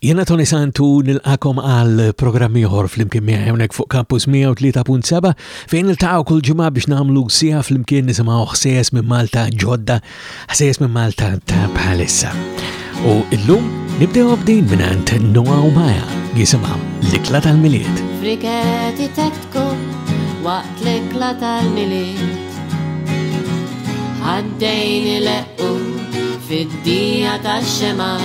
Jiena Toni Sant u nilqakom għal programm ieħor flimkien miegħi hawnhekk fuq Campus 103.7 fejn niltaqgħu kull ġimgħa biex nagħmlu sija flimkien nisimgħu ħsejjes minn Malta ġodda, ħsejjes minn Malta ta' bħalissa. U illum nibdew b'din minant Noa u Maja jisimha l-ikla tal-miliet. Friketi tetku waqt l-ikla tal-miliet. Għaddejni leqqu fid-dija tax-xemar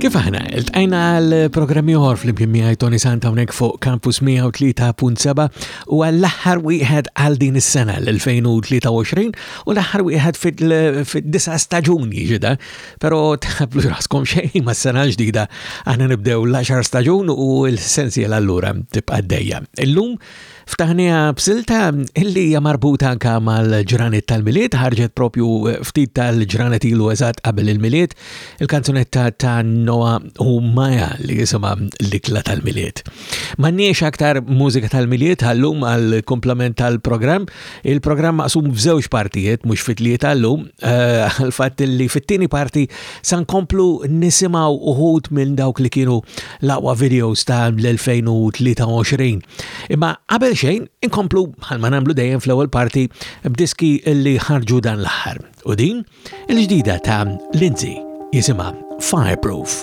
Kif aħna, il-tajna għal-programm ieħor fl-imkien miegħi Tony Santa hawnhekk fuq Campus 103.7 u għall-aħħar wieħed għal din is-sena l-2023 u l-aħħar wieħed fid-disa staġun jiġida, però tħablu raskom xejn ma' sena ġdida aħna nibdew l-10 staġun u l-sensiela allura tibqa' dejja. Illum Ftaħniha b'silta illi hija marbuta anka mal-ġranet tal-milied, ħarġet propju eh, ftit tal-ġranet ilu eżatt qabel il-milied, il-kanzunetta ta' Noa u Maja li jisimha l-ikla tal-milied. M'għandniex aktar mużika tal-milied ħallum għal komplement tal-programm. Il-programm maqsum f'żewġ partijiet mhux fitliet llum, eh, għal fatt li fit-tieni parti san komplu nisimgħu uħud minn dawk li kienu l-aqwa videos ta' l-2023. Imma qabel xejn inkomplu bħalma nagħmlu dejjem fl-ewwel parti b'diski li ħarġu dan l-aħħar u din il-ġdida ta' Lindsay jisimha Fireproof.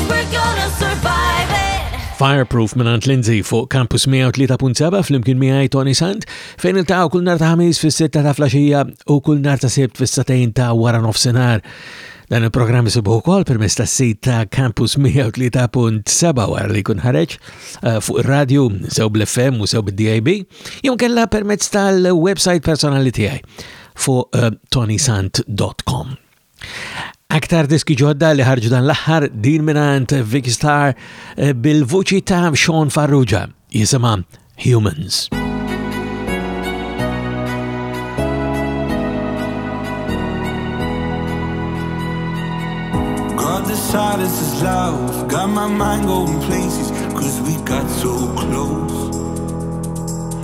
Fireproof minant Lindsay fuq Campus 103.7 fl-imkien miħaj Tony Sant fejn il-taw kull nar ta' ħamis fis-sitta ta' flasġija u kull nar ta' sibt fis-satajn ta' wara nofsenar. Dan il-programm jisibu wkoll permezz tas-sit ta' Campus 103.7 wara li jkun ħareġ eh, fuq ir-radju sew bl-FM u sew bid-DIB jew kella permezz tal-website personali tiegħi fuq eh, tonysant.com. Aktar diski ġodda li ħarġu dan l-aħħar din minant Vicky Star eh, bil-vuċi ta' Sean Farrugia jisima Humans. God decided this is love, got my mind going places, cause we got so close.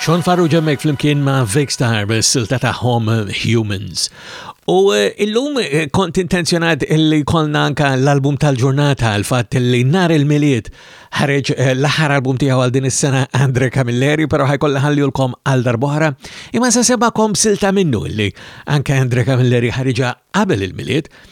Sean Farru ġemmek flimkien ma' Vic Star bis-silta tagħhom Humans. U eh, illum eh, kont intenzjonat illi kolna anka l-album tal-ġurnata għal-fat illi nar il-miliet ħareġ eh, l-aħħar album tiegħu għal din is-sena Andre Camilleri, però ħajkollha ħalliulkom għal darbohra. Imma se sebakom silta minnu illi anka Andre Camilleri ħariġa qabel il-miliet. il miliet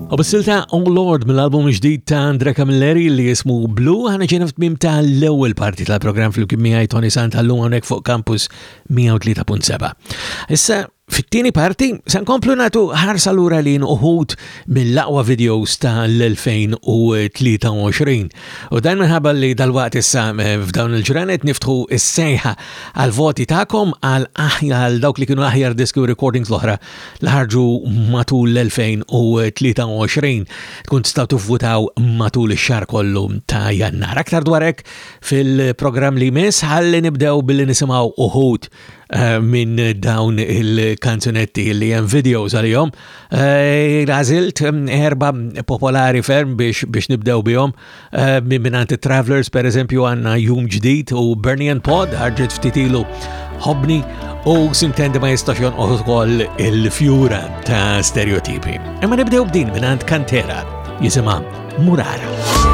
U bis-silta Oh Lord mill-album ġdid ta' Andre Camilleri li jismu Blue ħana ġena f'tmim ta' l-ewwel parti tal-programm fil-kien miegħi Tony Sant għallum hawnhekk fuq Campus 103.7. Issa fit-tieni parti se nkomplu nagħtu ħarsa lura lin uħud mill-aqwa videos ta' l-2023. U dan minħabba li dal-waqt issa eh, f'dawn il-ġranet niftħu s-sejħa għal-voti tagħkom għal aħjar dawk li kienu aħjar diski u recordings l-oħra li ħarġu matul l-2023 tkun tistgħu tivvutaw matul ix-xahar kollu ta' Jannar. Aktar dwar hekk fil-programm li jmiss ħalli nibdew billi nisimgħu uħud eh, minn dawn il-kanzunetti li hemm videos għalihom. Eh, Rażilt mm, erba popolari ferm biex, biex nibdew bihom Eh, Minnant il-Travelers, per eżempju, għanna Jum ġdid u Bernie and Pod, ħarġet ftitilu Hobni u sintendi ma jistax jonqos ukoll il-fjura ta' stereotipi. Imma nibdew b'din minnant kantera jisimha Murara.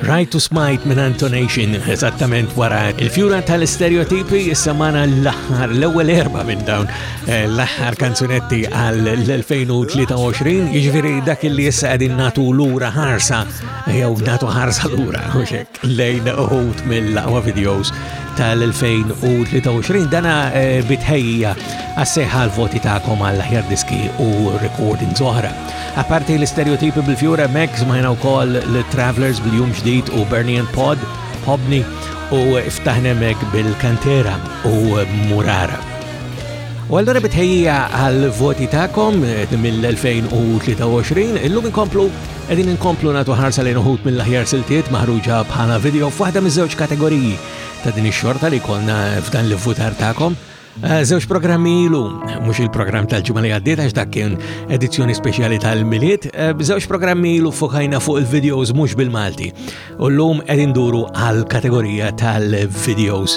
Rajt u smajt minn Antonation eżattament wara il-fjura tal-istereotipi jissamana l-aħħar l-ewwel erba minn dawn eh, l-aħħar kanzunetti għal l-2023, jiġifieri dak li issa qegħdin natu lura ħarsa jew natu ħarsa lura lejn uħut mill-aqwa videos tal-2023 dana eh, bitħejja għas-seħħa l-voti tagħkom għall-ħjar diski u recording oħra. Apparti l-isterjotipi bil-fjur hemmhekk smajna wkoll l-Travelers bil-jum ġdid u Bernie and Pod, Hobni u ftaħna hemmhekk bil-Kantera u Murara. U għallura bitħejja għal-voti ta'kom eh, mill-2023, illum inkomplu edin inkomplu natu ħarsa li uħut mill-aħjar siltiet maħruġa bħala video f'waħda miż-żewġ kategoriji ta' din ix-xorta li kolna f'dan l-votar ta'kom. Eh, żewġ programmi ilu, mhux il-programm tal-ġimgħa li għaddiet għax dak kien edizzjoni speċjali tal-Milied, eh, żewġ programmi ilu fokajna fuq il-videos mhux bil-Malti. U llum qed induru għall-kategorija tal-videos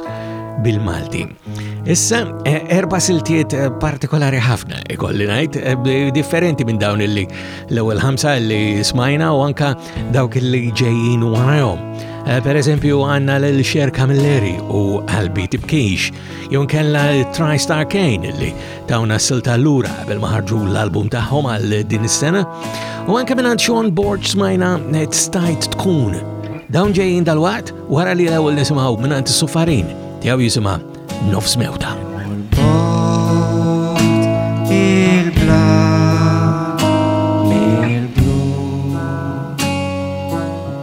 bil-Malti. Issa, eh, erba siltiet partikolari ħafna, ikolli ngħid, differenti minn dawn illi l-ewwel ħamsa li smajna u anka dawk illi ġejjin warahom. Per eżempju, għanna l-Xer Kamilleri u Albi Tibkix Jon kella TriStar Kane illi tawna silta l-lura qabel maħarġu l-album tagħhom għal din is-sena. U anke minn Sean Borg smajna net stajt tkun. Dawn ġejjin dal-waqt wara li l-ewwel nisimgħu minn għand is-sufarin tiegħu jisimha Nofs Mewta. il-bla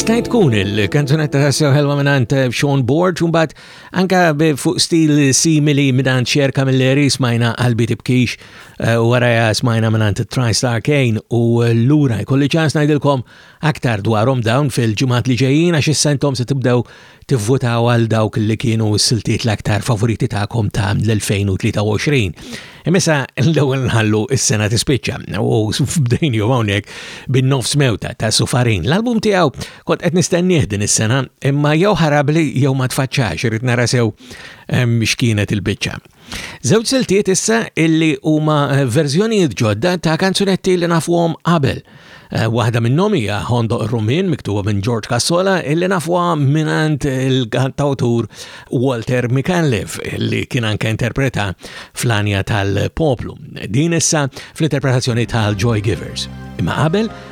Stajt tkun il-kanzunetta ta' sew ħelwa minant eh, Sean Borg, unbat anka fuq stil simili minant Cher Camilleri smajna qalbi tibkix eh, u għaraja smajna minant TriStar Kane u eh, l-lura jkolli ċans najdilkom aktar dwarom dawn fil-ġumat li ġejjin għax sentom se tibdew tivvutaw għal dawk li kienu s-siltiet l-aktar favoriti tagħkom ta' l-2023. Imissa l-ewwel nħallu s-sena tispiċċa u f'bdejn jew hawnhekk bin-nofs mewta ta' Sufarin. L-album tiegħu kont qed nistennieh din is-sena imma jew ħarabli jew ma tfaċċax irid nara sew x'kienet il-biċċa. Żewġ siltiet issa illi huma verżjonijiet ġodda ta' kanzunetti li nafuhom qabel. Eh, waħda minnhom hija Hondo Rumin miktuba minn George Cassola illi nafwa minant il-kantawtur Walter Micallef li kien anke interpreta fl-anja tal-poplu. Din issa fl-interpretazzjoni tal-Joy Givers. Imma qabel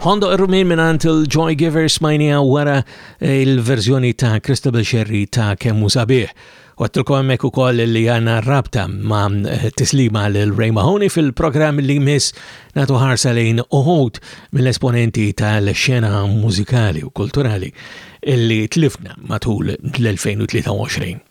Hondo Rumin minant il-Joy Giver smajnija wara eh, il-verżjoni ta' Christabel Sherry ta' kemmu sabiħ. Għattilkom emmek u koll li għanna rabta ma' eh, tislima l-Ray Mahoney fil-program li mis natu ħarsa lejn uħut mill-esponenti tal-xena mużikali u kulturali illi tlifna matul l-2023.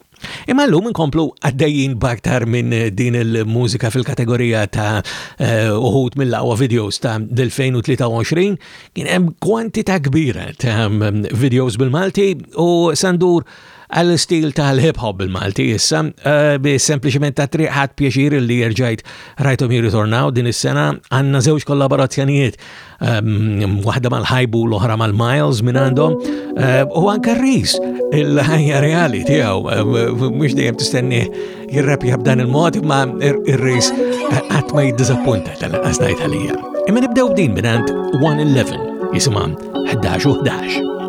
Imma llum inkomplu għaddejjin baktar minn din il-mużika fil-kategorija ta' eh, uħut uh, mill-aqwa videos ta' 2023 kien hemm kwantità kbira ta' mm, videos bil-Malti u sandur għal stil tal-hip hop bil-Malti issa eh, bi sempliciment ta' triħat pjaċir li jerġajt rajtom jirritornaw din is-sena għandna żewġ kollaborazzjonijiet Ehm, waħda mal-ħajbu l-oħra mal-miles minn għandhom, eh, u anka r-ris, il-ħajja reali tiegħu, eh, mhux dejjem tistenni jirrapja b'dan il-mod, ma r-ris eh, qatt ma jiddizappunta tal-qas ngħid għalija. Imma nibdew b'din minn għand 111 jisimha 11 u 11.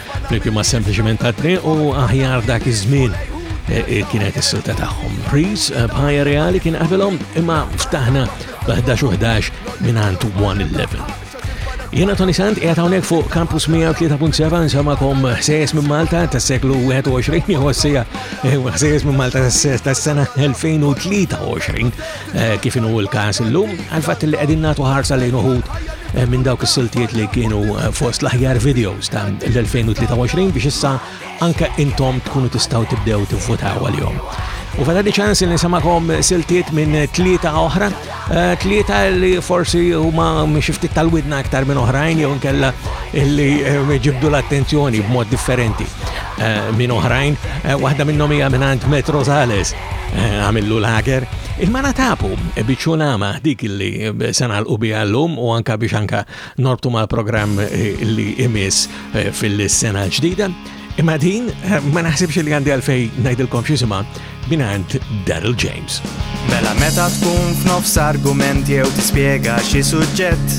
Flimkien ma' sempliċement ta' triq u aħjar dak iż-żmien e, e, kienet is-silta tagħhom. Priz e, bħajja reali kien qabilhom imma ftaħna b'11 u 11 mingħand 111. Jena Tony Sant, jgħat għonek fuq Campus 103.7 nsamakom ħsejjes minn Malta tas seklu 21 jħossija ħsejjes minn Malta tas sena 2023 eh, kif inhu l-każ illum, għal fatt li qegħdin nagħtu ħarsa lejn uħud eh, minn dawk is-siltiet li kienu eh, fost l-aħjar videos ta' l-2023 biex issa anke intom tkunu tistgħu tibdew tivvutaw għal-jom. U fada ċans li nisamakom siltiet minn tlieta oħra, tlieta li forsi huma xiftit tal-widna aktar minn oħrajn jew nkella li ġibdu l-attenzjoni b'mod differenti minn oħrajn, waħda minnhom hija minn Metro Sales. għamillu lager. Il-mara tapu biċu nama dik li sanal u bija l-lum u anka biex anka norbtu mal program eh, li imis eh, fil-sena ġdida. Imma din eh, ma naħsibx li għandi għalfej najdilkom xisima minant Daryl James. Mela meta tkun f'nofs argument jew tispjega xi suġġett,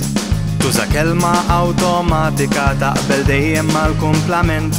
tuża kelma awtomatika taqbel dejjem mal-kumplament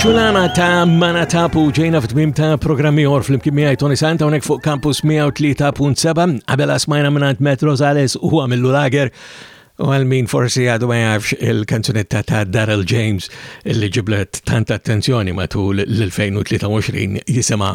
Ċulana ta' Manatapu ġejna f'tmim ta' programmi or fl-imkien miegħi Tony Santa unek fuq Campus 103.7 qabel asmajna mingħand Met Rosales u għamillu lager u għal min forsi għadu ma jafx il-kanzunetta ta' Daryl James li ġiblet tanta attenzjoni matul l-2023 jisima